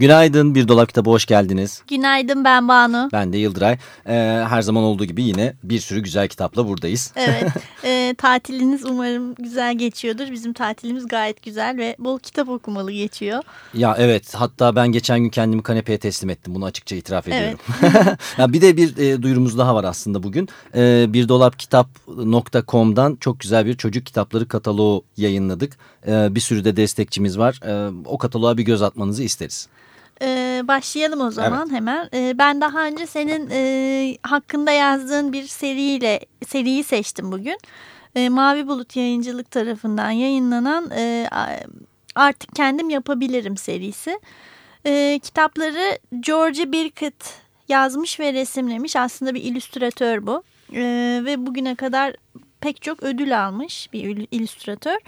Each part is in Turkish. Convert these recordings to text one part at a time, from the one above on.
Günaydın Bir Dolap Kitabı hoş geldiniz. Günaydın ben Banu. Ben de Yıldıray. Ee, her zaman olduğu gibi yine bir sürü güzel kitapla buradayız. Evet e, tatiliniz umarım güzel geçiyordur. Bizim tatilimiz gayet güzel ve bol kitap okumalı geçiyor. Ya evet hatta ben geçen gün kendimi kanepeye teslim ettim. Bunu açıkça itiraf ediyorum. Evet. ya bir de bir e, duyurumuz daha var aslında bugün. E, bir dolapkitap.com'dan çok güzel bir çocuk kitapları kataloğu yayınladık. E, bir sürü de destekçimiz var. E, o kataloğa bir göz atmanızı isteriz. Ee, başlayalım o zaman evet. hemen. Ee, ben daha önce senin e, hakkında yazdığın bir seriyle seriyi seçtim bugün. E, Mavi Bulut Yayıncılık tarafından yayınlanan e, Artık Kendim Yapabilirim serisi. E, kitapları George Birkett yazmış ve resimlemiş. Aslında bir illüstratör bu. E, ve bugüne kadar pek çok ödül almış bir illüstratör.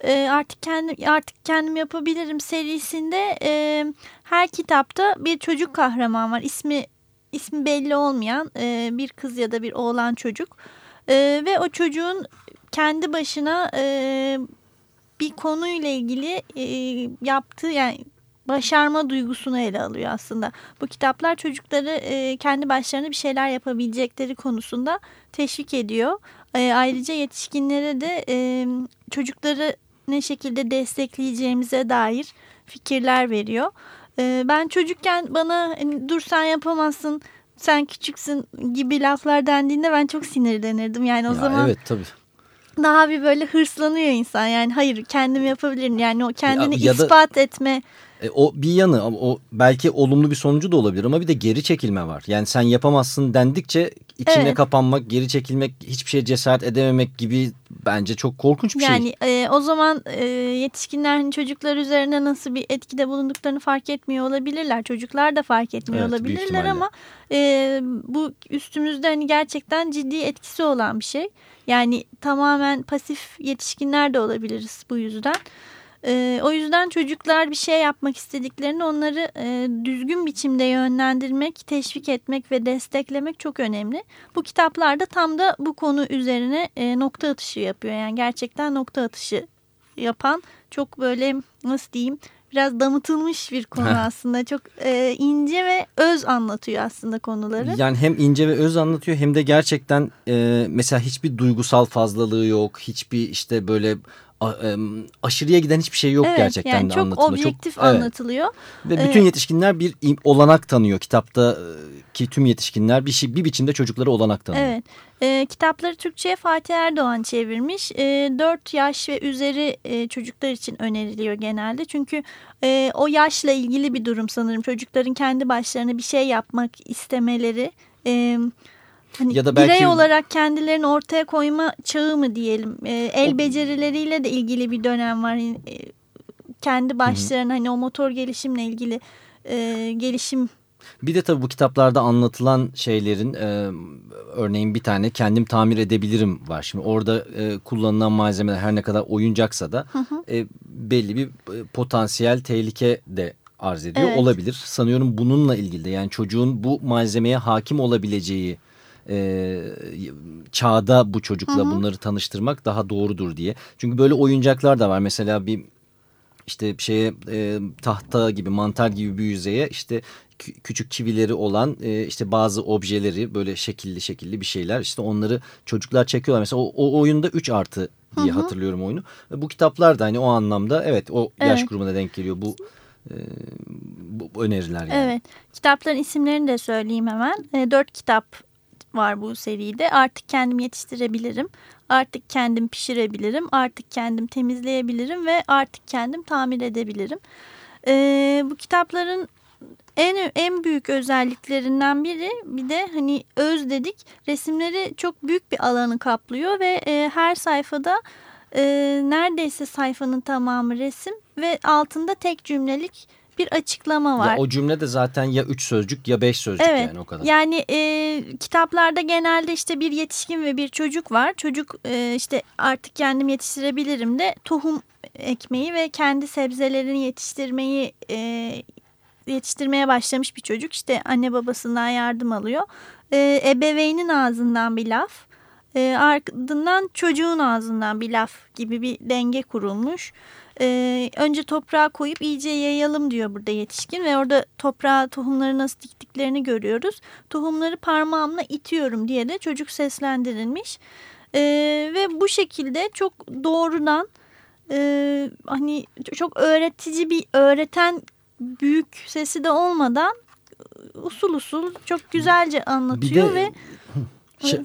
E, artık kendim artık kendim yapabilirim serisinde e, her kitapta bir çocuk kahraman var. İsmi ismi belli olmayan e, bir kız ya da bir oğlan çocuk e, ve o çocuğun kendi başına e, bir konuyla ilgili e, yaptığı yani başarma duygusunu ele alıyor aslında. Bu kitaplar çocukları e, kendi başlarına bir şeyler yapabilecekleri konusunda teşvik ediyor. E, ayrıca yetişkinlere de e, çocukları ne şekilde destekleyeceğimize dair fikirler veriyor. Ee, ben çocukken bana hani, dur sen yapamazsın sen küçüksün gibi laflar dendiğinde ben çok sinirlenirdim. Yani o ya zaman evet tabii. Daha bir böyle hırslanıyor insan yani hayır kendim yapabilirim yani o kendini ya, ya ispat da, etme e, o bir yanı o belki olumlu bir sonucu da olabilir ama bir de geri çekilme var. Yani sen yapamazsın dendikçe içine evet. kapanmak, geri çekilmek, hiçbir şeye cesaret edememek gibi bence çok korkunç bir yani, şey. Yani e, o zaman e, yetişkinler hani çocuklar üzerine nasıl bir etkide bulunduklarını fark etmiyor olabilirler. Çocuklar da fark etmiyor evet, olabilirler ama e, bu üstümüzde hani gerçekten ciddi etkisi olan bir şey. Yani tamamen pasif yetişkinler de olabiliriz bu yüzden. E, o yüzden çocuklar bir şey yapmak istediklerini onları e, düzgün biçimde yönlendirmek, teşvik etmek ve desteklemek çok önemli. Bu kitaplarda tam da bu konu üzerine e, nokta atışı yapıyor. Yani gerçekten nokta atışı yapan çok böyle nasıl diyeyim biraz damıtılmış bir konu aslında. Çok e, ince ve öz anlatıyor aslında konuları. Yani hem ince ve öz anlatıyor hem de gerçekten e, mesela hiçbir duygusal fazlalığı yok. Hiçbir işte böyle aşırıya giden hiçbir şey yok evet, gerçekten yani de çok anlatımda. Objektif çok anlatılıyor. Evet. Ve bütün yetişkinler bir olanak tanıyor. Kitapta ki tüm yetişkinler bir şey bir biçimde çocuklara olanak tanıyor. Evet. E, kitapları Türkçe'ye Fatih Erdoğan çevirmiş. E, 4 yaş ve üzeri e, çocuklar için öneriliyor genelde. Çünkü e, o yaşla ilgili bir durum sanırım. Çocukların kendi başlarına bir şey yapmak istemeleri... E, Hani ya da belki birey olarak kendilerini ortaya koyma çağı mı diyelim. E, el o... becerileriyle de ilgili bir dönem var. E, kendi başlarına hani o motor gelişimle ilgili e, gelişim bir de tabii bu kitaplarda anlatılan şeylerin e, örneğin bir tane kendim tamir edebilirim var. Şimdi orada e, kullanılan malzemeler her ne kadar oyuncaksa da hı hı. E, belli bir e, potansiyel tehlike de arz ediyor evet. olabilir. Sanıyorum bununla ilgili de yani çocuğun bu malzemeye hakim olabileceği e, çağda bu çocukla hı hı. bunları tanıştırmak daha doğrudur diye. Çünkü böyle oyuncaklar da var. Mesela bir işte şeye e, tahta gibi mantar gibi bir yüzeye işte küçük çivileri olan e, işte bazı objeleri böyle şekilli şekilli bir şeyler işte onları çocuklar çekiyorlar. Mesela o, o oyunda 3 artı diye Hı -hı. hatırlıyorum oyunu. Ve bu kitaplar da hani o anlamda evet o evet. yaş grubuna denk geliyor bu e, bu öneriler yani. Evet kitapların isimlerini de söyleyeyim hemen. E, 4 kitap var bu seride. Artık kendim yetiştirebilirim. Artık kendim pişirebilirim. Artık kendim temizleyebilirim ve artık kendim tamir edebilirim. Ee, bu kitapların en en büyük özelliklerinden biri bir de hani öz dedik resimleri çok büyük bir alanı kaplıyor ve e, her sayfada e, neredeyse sayfanın tamamı resim ve altında tek cümlelik bir açıklama var. Ya o cümle de zaten ya üç sözcük ya beş sözcük Evet. yani o kadar. Yani e, kitaplarda genelde işte bir yetişkin ve bir çocuk var. Çocuk e, işte artık kendim yetiştirebilirim de tohum ekmeği ve kendi sebzelerini yetiştirmeyi e, yetiştirmeye başlamış bir çocuk. İşte anne babasından yardım alıyor. E, ebeveynin ağzından bir laf. E, ardından çocuğun ağzından bir laf gibi bir denge kurulmuş. Ee, önce toprağa koyup iyice yayalım diyor burada yetişkin ve orada toprağa tohumları nasıl diktiklerini görüyoruz. Tohumları parmağımla itiyorum diye de çocuk seslendirilmiş. Ee, ve bu şekilde çok doğrudan e, hani çok öğretici bir öğreten büyük sesi de olmadan usul usul çok güzelce anlatıyor ve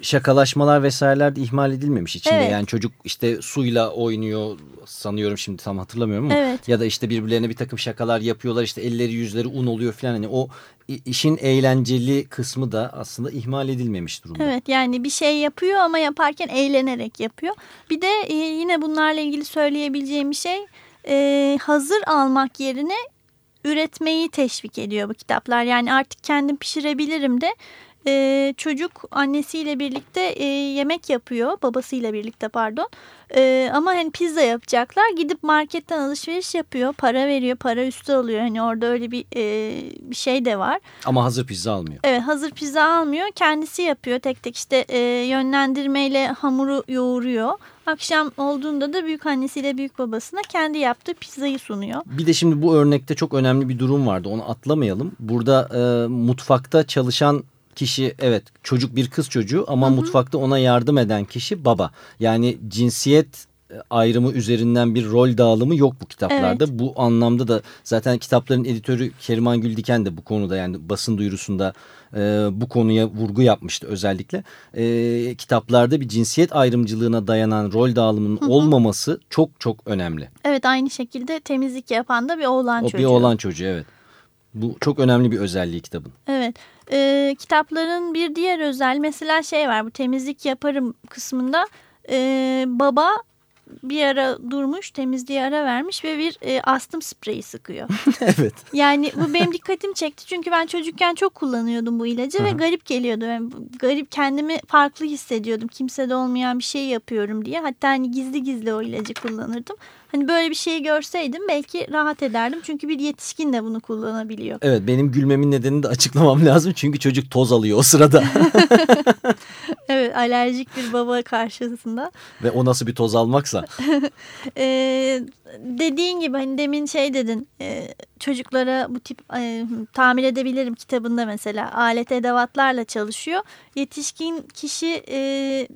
şakalaşmalar vesaireler de ihmal edilmemiş içinde. Evet. Yani çocuk işte suyla oynuyor sanıyorum şimdi tam hatırlamıyorum ama. Evet. Ya da işte birbirlerine bir takım şakalar yapıyorlar işte elleri yüzleri un oluyor falan. Hani o işin eğlenceli kısmı da aslında ihmal edilmemiş durumda. Evet yani bir şey yapıyor ama yaparken eğlenerek yapıyor. Bir de e, yine bunlarla ilgili söyleyebileceğim bir şey e, hazır almak yerine üretmeyi teşvik ediyor bu kitaplar. Yani artık kendim pişirebilirim de e, çocuk annesiyle birlikte e, yemek yapıyor babasıyla birlikte pardon. E, ama hani pizza yapacaklar gidip marketten alışveriş yapıyor para veriyor para üstü alıyor. Hani orada öyle bir, e, bir şey de var. Ama hazır pizza almıyor. Evet hazır pizza almıyor. Kendisi yapıyor tek tek işte e, yönlendirmeyle hamuru yoğuruyor. Akşam olduğunda da büyük annesiyle büyük babasına kendi yaptığı pizzayı sunuyor. Bir de şimdi bu örnekte çok önemli bir durum vardı. Onu atlamayalım. Burada e, mutfakta çalışan kişi evet çocuk bir kız çocuğu ama mutfakta ona yardım eden kişi baba. Yani cinsiyet e, ayrımı üzerinden bir rol dağılımı yok bu kitaplarda. Bu anlamda da zaten kitapların editörü Keriman Güldiken de bu konuda yani basın duyurusunda e, bu konuya vurgu yapmıştı özellikle. E, kitaplarda bir cinsiyet ayrımcılığına dayanan rol dağılımının olmaması çok çok önemli. Evet aynı şekilde temizlik yapan da bir oğlan O çocuğu. bir oğlan çocuğu evet. Bu çok önemli bir özelliği kitabın. Evet. Ee, kitapların bir diğer özel mesela şey var bu temizlik yaparım kısmında ee, baba bir ara durmuş temizliğe ara vermiş ve bir e, astım spreyi sıkıyor. evet. Yani bu benim dikkatimi çekti çünkü ben çocukken çok kullanıyordum bu ilacı ve garip geliyordu. Yani garip kendimi farklı hissediyordum. Kimsede olmayan bir şey yapıyorum diye. Hatta hani gizli gizli o ilacı kullanırdım. Hani böyle bir şeyi görseydim belki rahat ederdim. Çünkü bir yetişkin de bunu kullanabiliyor. Evet benim gülmemin nedenini de açıklamam lazım. Çünkü çocuk toz alıyor o sırada. Evet alerjik bir baba karşısında. Ve o nasıl bir toz almaksa. Ee, dediğin gibi hani demin şey dedin e, çocuklara bu tip e, tamir edebilirim kitabında mesela alet edevatlarla çalışıyor. Yetişkin kişi e,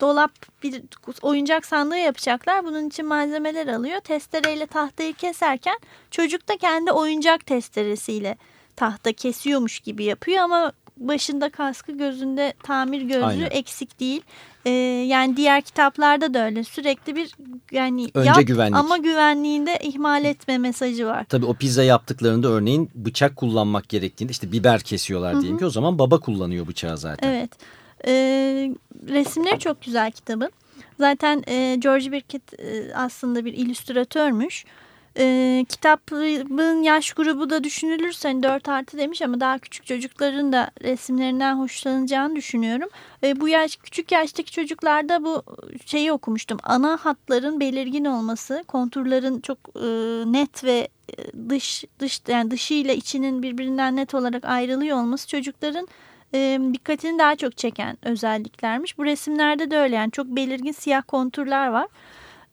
dolap bir oyuncak sandığı yapacaklar. Bunun için malzemeler alıyor. Testereyle tahtayı keserken çocuk da kendi oyuncak testeresiyle tahta kesiyormuş gibi yapıyor ama başında kaskı gözünde tamir gözlüğü Aynen. eksik değil. Ee, yani diğer kitaplarda da öyle sürekli bir yani Önce yap güvenlik. ama güvenliğinde ihmal etme mesajı var. Tabii o pizza yaptıklarında örneğin bıçak kullanmak gerektiğinde işte biber kesiyorlar diyelim ki o zaman baba kullanıyor bıçağı zaten. Evet. Ee, resimleri çok güzel kitabın. Zaten e, George Birkett e, aslında bir illüstratörmüş. E, kitabın yaş grubu da düşünülürse hani 4 artı demiş ama daha küçük çocukların da resimlerinden hoşlanacağını düşünüyorum. E, bu yaş küçük yaştaki çocuklarda bu şeyi okumuştum. Ana hatların belirgin olması, konturların çok e, net ve e, dış dış yani dışı ile içinin birbirinden net olarak ayrılıyor olması çocukların e, dikkatini daha çok çeken özelliklermiş. Bu resimlerde de öyle yani çok belirgin siyah konturlar var.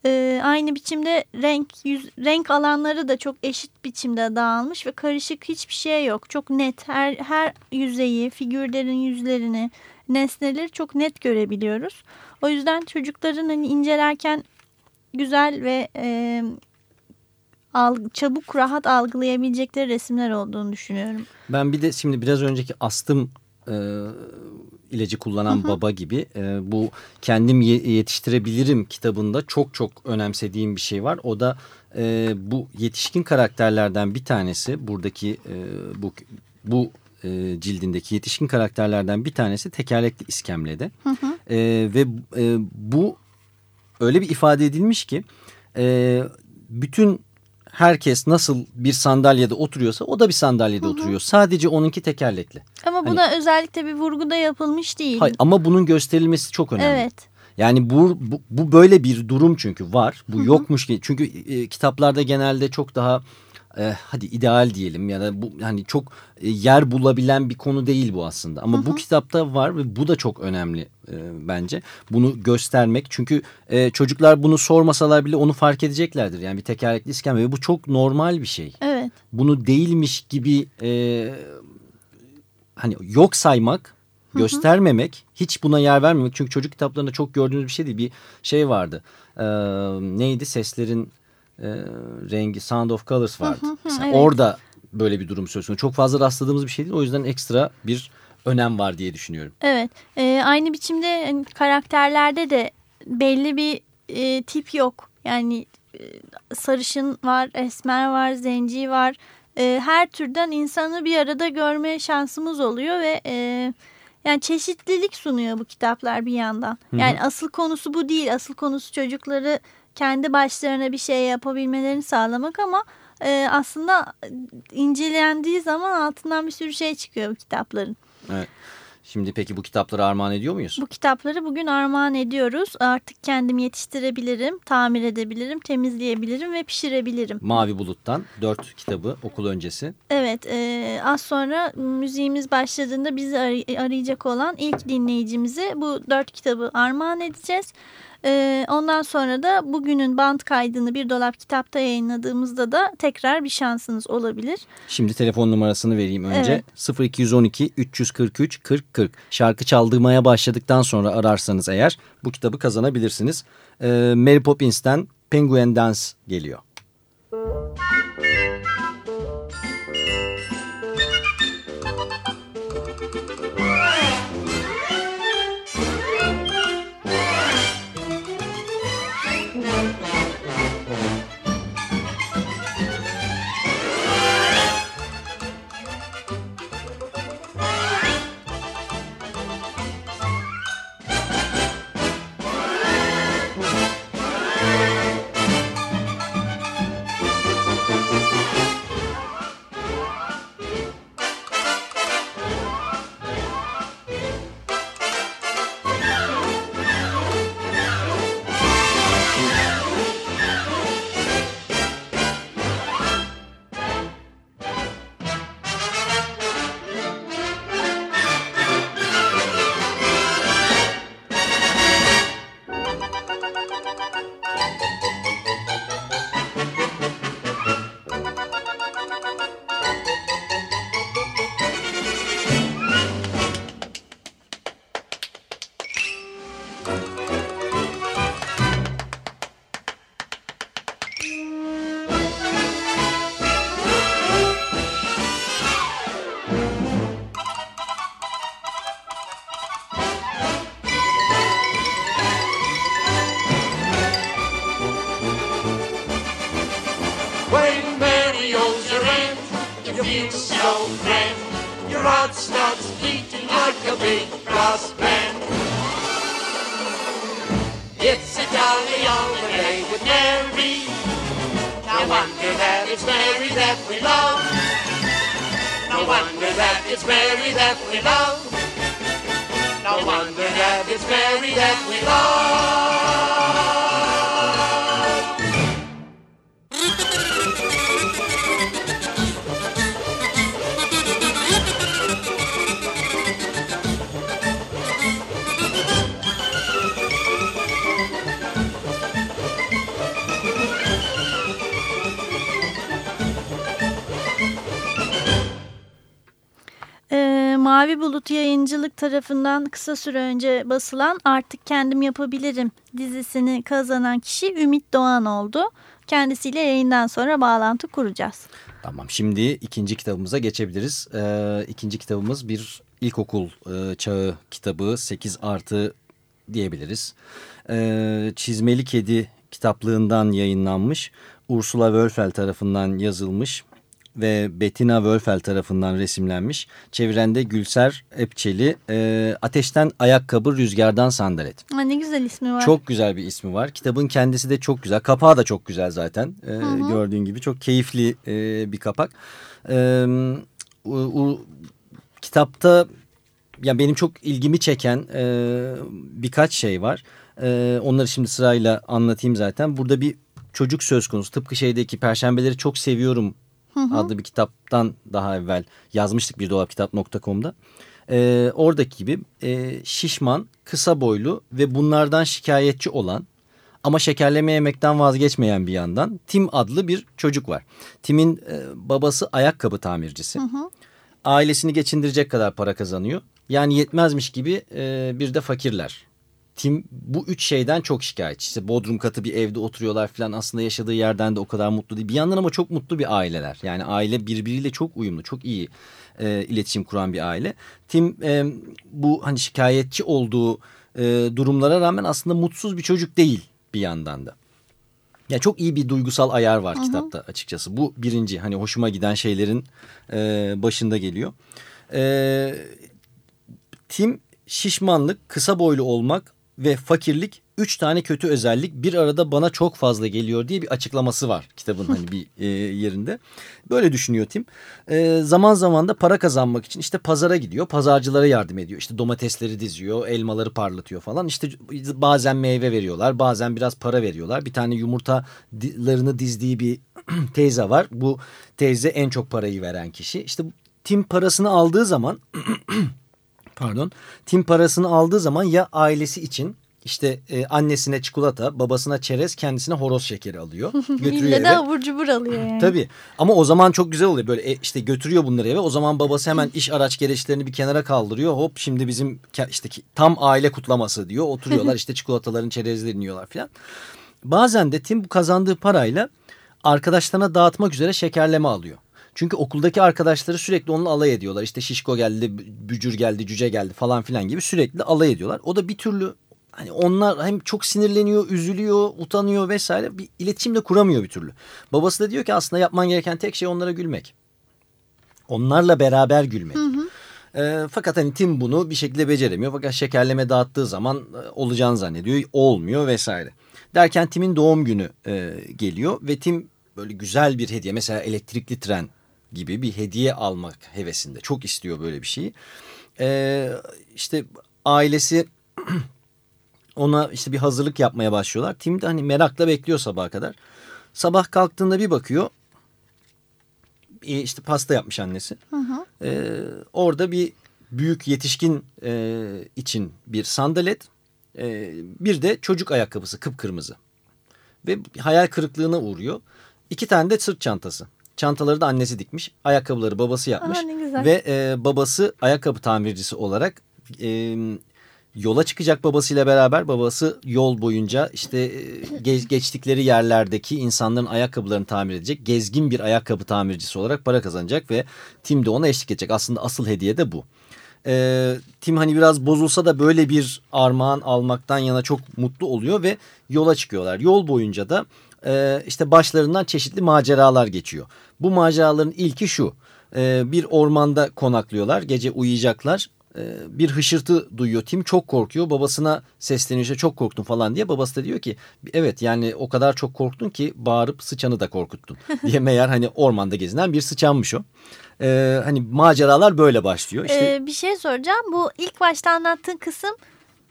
E, aynı biçimde renk yüz, renk alanları da çok eşit biçimde dağılmış ve karışık hiçbir şey yok. Çok net her her yüzeyi, figürlerin yüzlerini, nesneleri çok net görebiliyoruz. O yüzden çocukların hani incelerken güzel ve e, alg- çabuk rahat algılayabilecekleri resimler olduğunu düşünüyorum. Ben bir de şimdi biraz önceki astım e, ilacı kullanan baba gibi e, bu kendim ye- yetiştirebilirim kitabında çok çok önemsediğim bir şey var. O da e, bu yetişkin karakterlerden bir tanesi buradaki e, bu bu e, cildindeki yetişkin karakterlerden bir tanesi tekerlekli iskemlede Hı hı. E, ve e, bu öyle bir ifade edilmiş ki e, bütün herkes nasıl bir sandalyede oturuyorsa o da bir sandalyede Hı hı. oturuyor. Sadece onunki tekerlekli. Ama Hani- buna özellikle bir vurgu da yapılmış değil. Hayır, ama bunun gösterilmesi çok önemli. Evet. Yani bu, bu, bu böyle bir durum çünkü var. Bu Hı hı. yokmuş ki. Çünkü e, kitaplarda genelde çok daha e, hadi ideal diyelim ya da bu hani çok e, yer bulabilen bir konu değil bu aslında. Ama Hı hı. bu kitapta var ve bu da çok önemli e, bence. Bunu göstermek çünkü e, çocuklar bunu sormasalar bile onu fark edeceklerdir. Yani bir tekerlekli iskemle ve bu çok normal bir şey. Evet. Bunu değilmiş gibi e, hani yok saymak göstermemek, hiç buna yer vermemek. Çünkü çocuk kitaplarında çok gördüğünüz bir şey değil. Bir şey vardı. Ee, neydi? Seslerin e, rengi, Sound of Colors vardı. hı, Mesela evet. Orada böyle bir durum söz konusu. Çok fazla rastladığımız bir şey değil. O yüzden ekstra bir önem var diye düşünüyorum. Evet. Ee, aynı biçimde hani, karakterlerde de belli bir e, tip yok. Yani e, sarışın var, esmer var, zenci var. E, her türden insanı bir arada görme şansımız oluyor ve e, yani çeşitlilik sunuyor bu kitaplar bir yandan. hı. Yani asıl konusu bu değil. Asıl konusu çocukları kendi başlarına bir şey yapabilmelerini sağlamak ama e, aslında incelendiği zaman altından bir sürü şey çıkıyor bu kitapların. Evet. Şimdi peki bu kitapları armağan ediyor muyuz? Bu kitapları bugün armağan ediyoruz. Artık kendim yetiştirebilirim, tamir edebilirim, temizleyebilirim ve pişirebilirim. Mavi Bulut'tan dört kitabı okul öncesi. Evet, e, az sonra müziğimiz başladığında bizi aray- arayacak olan ilk dinleyicimize bu dört kitabı armağan edeceğiz. E, ondan sonra da bugünün band kaydını bir dolap kitapta yayınladığımızda da tekrar bir şansınız olabilir. Şimdi telefon numarasını vereyim önce. 0212 343 40 40. Şarkı çaldırmaya başladıktan sonra ararsanız eğer bu kitabı kazanabilirsiniz. Ee, Mary Poppins'ten Penguin Dance geliyor. You feel so grand. Your heart starts beating like a big brass band. It's a jolly holiday with Mary. No wonder that it's Mary that we love. No wonder that it's Mary that we love. No wonder that it's Mary that we love. Mavi Bulut Yayıncılık tarafından kısa süre önce basılan Artık Kendim Yapabilirim dizisini kazanan kişi Ümit Doğan oldu. Kendisiyle yayından sonra bağlantı kuracağız. Tamam şimdi ikinci kitabımıza geçebiliriz. Ee, ikinci kitabımız bir ilkokul e, çağı kitabı 8 artı diyebiliriz. Ee, Çizmeli Kedi kitaplığından yayınlanmış. Ursula Wölfel tarafından yazılmış ve Bettina Wölfel tarafından resimlenmiş. Çevirende Gülser Epçeli. E, Ateşten Ayakkabı, Rüzgardan Sandalet. Ha, ne güzel ismi var. Çok güzel bir ismi var. Kitabın kendisi de çok güzel. Kapağı da çok güzel zaten. E, gördüğün gibi çok keyifli e, bir kapak. E, o, o, kitapta ya benim çok ilgimi çeken e, birkaç şey var. E, onları şimdi sırayla anlatayım zaten. Burada bir çocuk söz konusu. Tıpkı şeydeki Perşembeleri çok seviyorum adlı bir kitaptan daha evvel yazmıştık bir dolapkitap.com'da. E, oradaki gibi e, şişman, kısa boylu ve bunlardan şikayetçi olan ama şekerleme yemekten vazgeçmeyen bir yandan Tim adlı bir çocuk var. Tim'in e, babası ayakkabı tamircisi. Ailesini geçindirecek kadar para kazanıyor. Yani yetmezmiş gibi e, bir de fakirler. Tim bu üç şeyden çok şikayetçi. İşte bodrum katı bir evde oturuyorlar falan. Aslında yaşadığı yerden de o kadar mutlu değil. Bir yandan ama çok mutlu bir aileler. Yani aile birbiriyle çok uyumlu, çok iyi e, iletişim kuran bir aile. Tim e, bu hani şikayetçi olduğu e, durumlara rağmen aslında mutsuz bir çocuk değil bir yandan da. Ya çok iyi bir duygusal ayar var kitapta açıkçası. Bu birinci hani hoşuma giden şeylerin e, başında geliyor. E, Tim şişmanlık, kısa boylu olmak ve fakirlik üç tane kötü özellik bir arada bana çok fazla geliyor diye bir açıklaması var kitabın hani bir e, yerinde. Böyle düşünüyor Tim. E, zaman zaman da para kazanmak için işte pazara gidiyor. Pazarcılara yardım ediyor. İşte domatesleri diziyor, elmaları parlatıyor falan. İşte bazen meyve veriyorlar, bazen biraz para veriyorlar. Bir tane yumurtalarını dizdiği bir teyze var. Bu teyze en çok parayı veren kişi. İşte Tim parasını aldığı zaman pardon Tim parasını aldığı zaman ya ailesi için işte e, annesine çikolata, babasına çerez, kendisine horoz şekeri alıyor. Götürüyor İlle eve. de abur cubur alıyor yani. Tabii ama o zaman çok güzel oluyor böyle e, işte götürüyor bunları eve. O zaman babası hemen iş araç gereçlerini bir kenara kaldırıyor. Hop şimdi bizim işte tam aile kutlaması diyor. Oturuyorlar işte çikolataların çerezlerini yiyorlar falan. Bazen de Tim bu kazandığı parayla arkadaşlarına dağıtmak üzere şekerleme alıyor. Çünkü okuldaki arkadaşları sürekli onunla alay ediyorlar. İşte şişko geldi, bücür geldi, cüce geldi falan filan gibi sürekli alay ediyorlar. O da bir türlü hani onlar hem çok sinirleniyor, üzülüyor, utanıyor vesaire bir iletişim de kuramıyor bir türlü. Babası da diyor ki aslında yapman gereken tek şey onlara gülmek. Onlarla beraber gülmek. E, fakat hani Tim bunu bir şekilde beceremiyor. Fakat şekerleme dağıttığı zaman e, olacağını zannediyor. Olmuyor vesaire. Derken Tim'in doğum günü e, geliyor ve Tim böyle güzel bir hediye mesela elektrikli tren gibi bir hediye almak hevesinde. Çok istiyor böyle bir şeyi. E, işte ailesi ona işte bir hazırlık yapmaya başlıyorlar. Tim de hani merakla bekliyor sabaha kadar. Sabah kalktığında bir bakıyor. E, işte pasta yapmış annesi. E, orada bir büyük yetişkin e, için bir sandalet. E, bir de çocuk ayakkabısı kıpkırmızı. Ve hayal kırıklığına uğruyor. İki tane de sırt çantası. Çantaları da annesi dikmiş. Ayakkabıları babası yapmış. Aa. Ve e, babası ayakkabı tamircisi olarak e, yola çıkacak babasıyla beraber babası yol boyunca işte e, ge- geçtikleri yerlerdeki insanların ayakkabılarını tamir edecek gezgin bir ayakkabı tamircisi olarak para kazanacak ve Tim de ona eşlik edecek. Aslında asıl hediye de bu. Ee, Tim hani biraz bozulsa da böyle bir armağan almaktan yana çok mutlu oluyor ve yola çıkıyorlar. Yol boyunca da e, işte başlarından çeşitli maceralar geçiyor. Bu maceraların ilki şu. E, bir ormanda konaklıyorlar. Gece uyuyacaklar. E, bir hışırtı duyuyor. Tim çok korkuyor. Babasına sesleniyor. işte çok korktum falan diye. Babası da diyor ki evet yani o kadar çok korktun ki bağırıp sıçanı da korkuttun. diye meğer hani ormanda gezinen bir sıçanmış o. E, hani maceralar böyle başlıyor. İşte Ee, bir şey soracağım. Bu ilk başta anlattığın kısım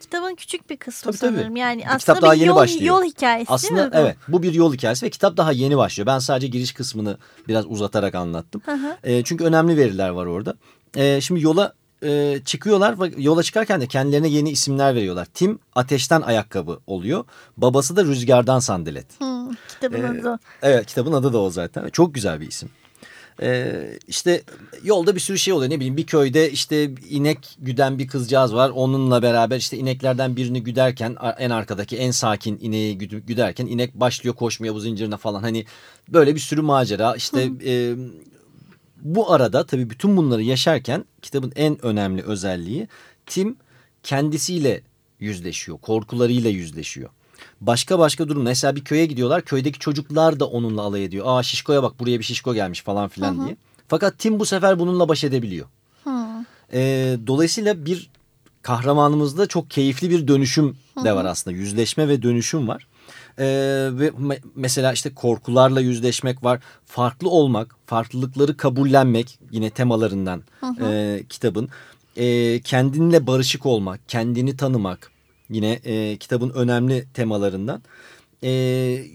kitabın küçük bir kısmı Tabii, tabii. sanırım. Yani Bu aslında kitap daha bir yeni yol, başlıyor. yol hikayesi Aslında değil mi bu? evet bu bir yol hikayesi ve kitap daha yeni başlıyor. Ben sadece giriş kısmını biraz uzatarak anlattım. Hı hı. E, çünkü önemli veriler var orada. E, şimdi yola e, çıkıyorlar ve yola çıkarken de kendilerine yeni isimler veriyorlar. Tim ateşten ayakkabı oluyor. Babası da rüzgardan sandalet. Hı, kitabın Ee, adı. o. Evet kitabın adı da o zaten. Çok güzel bir isim. Ee, işte yolda bir sürü şey oluyor. Ne bileyim bir köyde işte inek güden bir kızcağız var. Onunla beraber işte ineklerden birini güderken en arkadaki en sakin ineği güderken inek başlıyor koşmaya bu zincirine falan. Hani böyle bir sürü macera. İşte e, bu arada tabii bütün bunları yaşarken kitabın en önemli özelliği Tim kendisiyle yüzleşiyor korkularıyla yüzleşiyor. Başka başka durum. Mesela bir köye gidiyorlar. Köydeki çocuklar da onunla alay ediyor. Aa şişkoya bak buraya bir şişko gelmiş falan filan diye. Fakat Tim bu sefer bununla baş edebiliyor. Ee, dolayısıyla bir kahramanımızda çok keyifli bir dönüşüm de var aslında. Yüzleşme ve dönüşüm var. Ee, ve me- mesela işte korkularla yüzleşmek var. Farklı olmak, farklılıkları kabullenmek yine temalarından e, kitabın. E, kendinle barışık olmak, kendini tanımak yine e, kitabın önemli temalarından. E,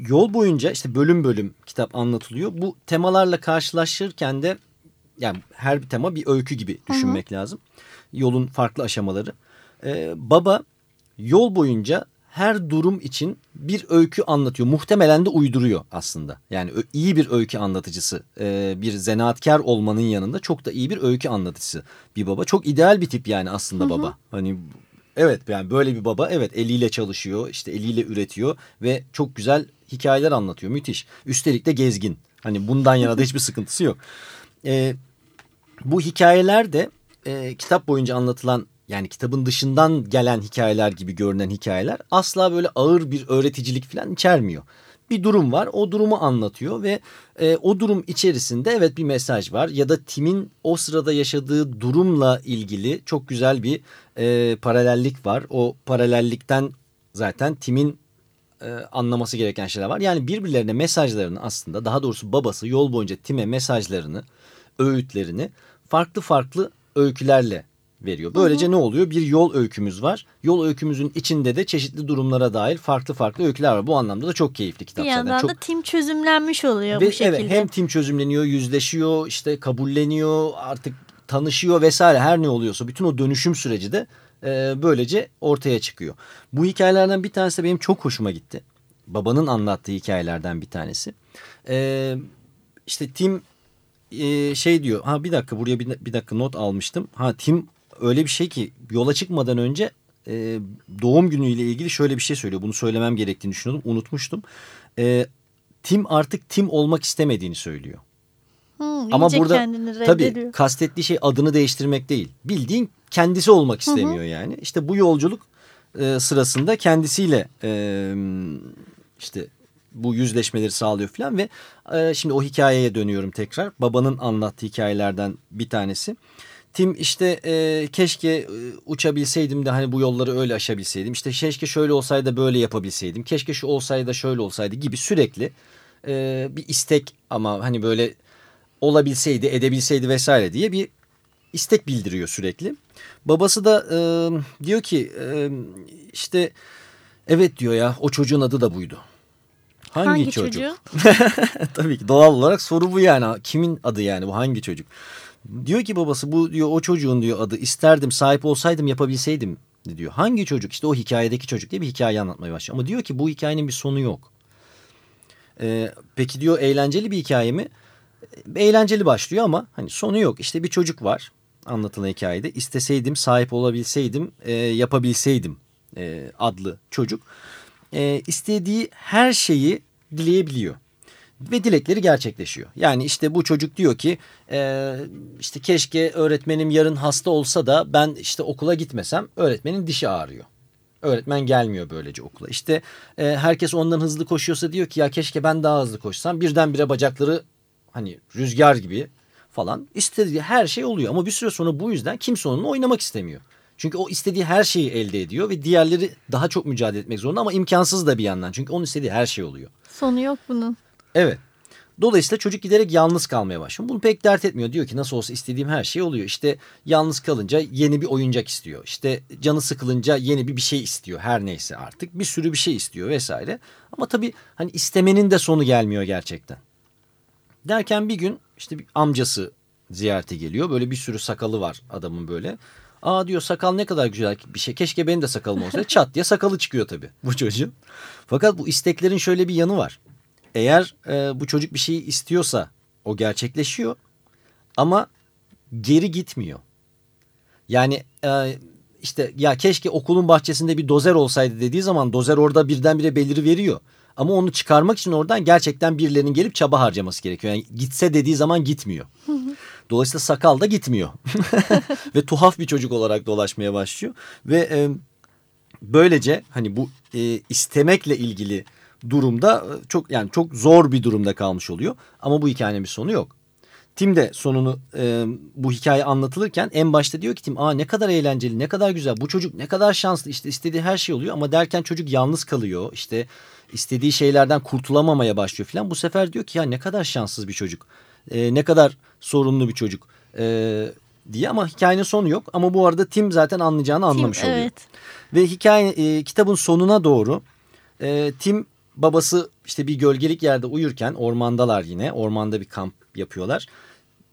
yol boyunca işte bölüm bölüm kitap anlatılıyor. Bu temalarla karşılaşırken de yani her bir tema bir öykü gibi düşünmek lazım. Yolun farklı aşamaları. Ee, baba yol boyunca her durum için bir öykü anlatıyor. Muhtemelen de uyduruyor aslında. Yani iyi bir öykü anlatıcısı. Ee, bir zanaatkar olmanın yanında çok da iyi bir öykü anlatıcısı bir baba. Çok ideal bir tip yani aslında baba. Hani evet yani böyle bir baba evet eliyle çalışıyor işte eliyle üretiyor ve çok güzel hikayeler anlatıyor. Müthiş. Üstelik de gezgin. Hani bundan yana da hiçbir sıkıntısı yok. Ee, bu hikayeler de e, kitap boyunca anlatılan yani kitabın dışından gelen hikayeler gibi görünen hikayeler asla böyle ağır bir öğreticilik falan içermiyor. Bir durum var o durumu anlatıyor ve e, o durum içerisinde evet bir mesaj var ya da Tim'in o sırada yaşadığı durumla ilgili çok güzel bir e, paralellik var. O paralellikten zaten Tim'in e, anlaması gereken şeyler var. Yani birbirlerine mesajlarını aslında daha doğrusu babası yol boyunca Tim'e mesajlarını, öğütlerini farklı farklı öykülerle veriyor. Böylece ne oluyor? Bir yol öykümüz var. Yol öykümüzün içinde de çeşitli durumlara dair farklı farklı öyküler var. Bu anlamda da çok keyifli kitap Bir zaten. yandan Çok... da tim çözümlenmiş oluyor Ve bu şekilde. evet hem tim çözümleniyor, yüzleşiyor, işte kabulleniyor, artık tanışıyor vesaire her ne oluyorsa bütün o dönüşüm süreci de e, böylece ortaya çıkıyor. Bu hikayelerden bir tanesi de benim çok hoşuma gitti. Babanın anlattığı hikayelerden bir tanesi. E, işte Tim e, şey diyor. Ha bir dakika buraya bir, bir dakika not almıştım. Ha Tim öyle bir şey ki yola çıkmadan önce e, doğum günüyle ilgili şöyle bir şey söylüyor. Bunu söylemem gerektiğini düşünüyordum. Unutmuştum. E, Tim artık Tim olmak istemediğini söylüyor. Hı, Ama burada tabii kastettiği şey adını değiştirmek değil. Bildiğin kendisi olmak istemiyor yani. İşte bu yolculuk e, sırasında kendisiyle e, işte bu yüzleşmeleri sağlıyor falan ve e, şimdi o hikayeye dönüyorum tekrar. Babanın anlattığı hikayelerden bir tanesi. Tim işte e, keşke e, uçabilseydim de hani bu yolları öyle aşabilseydim. İşte keşke şöyle olsaydı böyle yapabilseydim. Keşke şu olsaydı da şöyle olsaydı gibi sürekli e, bir istek ama hani böyle olabilseydi edebilseydi vesaire diye bir istek bildiriyor sürekli. Babası da e, diyor ki e, işte evet diyor ya o çocuğun adı da buydu. Hangi, Hangi çocuk? çocuğu? Tabii ki doğal olarak soru bu yani. Kimin adı yani bu hangi çocuk? Diyor ki babası bu diyor o çocuğun diyor adı isterdim sahip olsaydım yapabilseydim diyor. Hangi çocuk? İşte o hikayedeki çocuk diye bir hikaye anlatmaya başlıyor. Ama diyor ki bu hikayenin bir sonu yok. Ee, peki diyor eğlenceli bir hikaye mi? Eğlenceli başlıyor ama hani sonu yok. İşte bir çocuk var anlatılan hikayede. İsteseydim sahip olabilseydim e, yapabilseydim e, adlı çocuk. E, istediği her şeyi dileyebiliyor ve dilekleri gerçekleşiyor. Yani işte bu çocuk diyor ki e, işte keşke öğretmenim yarın hasta olsa da ben işte okula gitmesem öğretmenin dişi ağrıyor. Öğretmen gelmiyor böylece okula. İşte e, herkes ondan hızlı koşuyorsa diyor ki ya keşke ben daha hızlı koşsam. Birdenbire bacakları hani rüzgar gibi falan istediği her şey oluyor. Ama bir süre sonra bu yüzden kimse onunla oynamak istemiyor. Çünkü o istediği her şeyi elde ediyor ve diğerleri daha çok mücadele etmek zorunda ama imkansız da bir yandan. Çünkü onun istediği her şey oluyor. Sonu yok bunun. Evet. Dolayısıyla çocuk giderek yalnız kalmaya başlıyor. Bunu pek dert etmiyor. Diyor ki nasıl olsa istediğim her şey oluyor. İşte yalnız kalınca yeni bir oyuncak istiyor. İşte canı sıkılınca yeni bir bir şey istiyor. Her neyse artık bir sürü bir şey istiyor vesaire. Ama tabii hani istemenin de sonu gelmiyor gerçekten. Derken bir gün işte bir amcası ziyarete geliyor. Böyle bir sürü sakalı var adamın böyle. Aa diyor sakal ne kadar güzel bir şey. Keşke benim de sakalım olsaydı. Çat diye sakalı çıkıyor tabii bu çocuğun. Fakat bu isteklerin şöyle bir yanı var. Eğer e, bu çocuk bir şeyi istiyorsa o gerçekleşiyor ama geri gitmiyor. Yani e, işte ya keşke okulun bahçesinde bir dozer olsaydı dediği zaman dozer orada birdenbire beliri veriyor. Ama onu çıkarmak için oradan gerçekten birilerinin gelip çaba harcaması gerekiyor. Yani gitse dediği zaman gitmiyor. Dolayısıyla sakal da gitmiyor. Ve tuhaf bir çocuk olarak dolaşmaya başlıyor. Ve e, böylece hani bu e, istemekle ilgili durumda çok yani çok zor bir durumda kalmış oluyor. Ama bu hikayenin bir sonu yok. Tim de sonunu e, bu hikaye anlatılırken en başta diyor ki Tim aa ne kadar eğlenceli ne kadar güzel bu çocuk ne kadar şanslı işte istediği her şey oluyor ama derken çocuk yalnız kalıyor işte istediği şeylerden kurtulamamaya başlıyor falan. Bu sefer diyor ki ya ne kadar şanssız bir çocuk e, ne kadar sorunlu bir çocuk e, diye ama hikayenin sonu yok ama bu arada Tim zaten anlayacağını anlamış Tim, oluyor. evet. Ve hikaye e, kitabın sonuna doğru e, Tim babası işte bir gölgelik yerde uyurken ormandalar yine. Ormanda bir kamp yapıyorlar.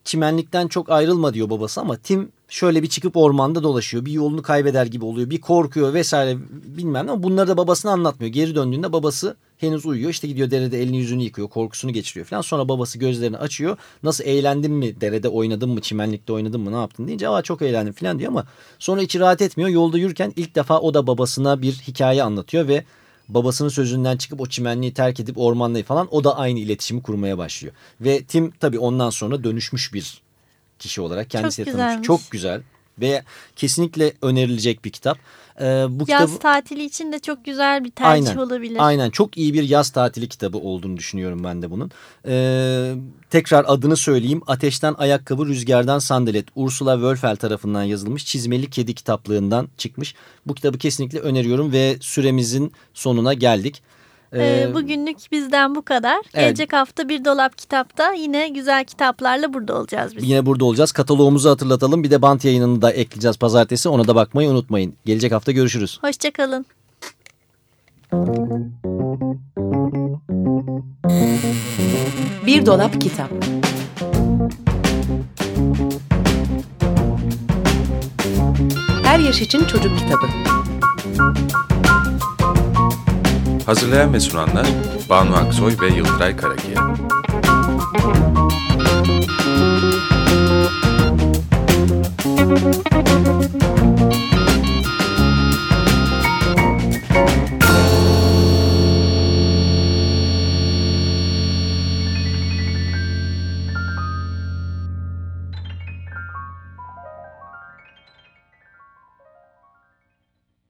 Çimenlikten çok ayrılma diyor babası ama Tim şöyle bir çıkıp ormanda dolaşıyor. Bir yolunu kaybeder gibi oluyor. Bir korkuyor vesaire bilmem ne ama bunları da babasına anlatmıyor. Geri döndüğünde babası henüz uyuyor. İşte gidiyor derede elini yüzünü yıkıyor. Korkusunu geçiriyor falan. Sonra babası gözlerini açıyor. Nasıl eğlendin mi? Derede oynadın mı? Çimenlikte oynadın mı? Ne yaptın deyince aa çok eğlendim falan diyor ama sonra içi rahat etmiyor. Yolda yürürken ilk defa o da babasına bir hikaye anlatıyor ve babasının sözünden çıkıp o çimenliği terk edip ormanlayı falan o da aynı iletişimi kurmaya başlıyor. Ve Tim tabii ondan sonra dönüşmüş bir kişi olarak tanımış. güzelmiş. Çok güzel ve kesinlikle önerilecek bir kitap. Ee, bu Yaz kitabı tatili için de çok güzel bir tercih Aynen. olabilir. Aynen çok iyi bir yaz tatili kitabı olduğunu düşünüyorum ben de bunun. Ee, tekrar adını söyleyeyim. Ateşten Ayakkabı, Rüzgardan Sandalet. Ursula Wölfel tarafından yazılmış Çizmeli Kedi kitaplığından çıkmış. Bu kitabı kesinlikle öneriyorum ve süremizin sonuna geldik. Ee, Ee, bugünlük bizden bu kadar. Gelecek hafta bir dolap kitapta yine güzel kitaplarla burada olacağız biz. Yine burada olacağız. Katalogumuzu hatırlatalım. Bir de bant yayınını da ekleyeceğiz pazartesi. Ona da bakmayı unutmayın. Gelecek hafta görüşürüz. Hoşçakalın. Bir dolap kitap. Her yaş için çocuk kitabı. Hazırlayan ve sunanlar Banu Aksoy ve Yıldıray Karakiya. Thank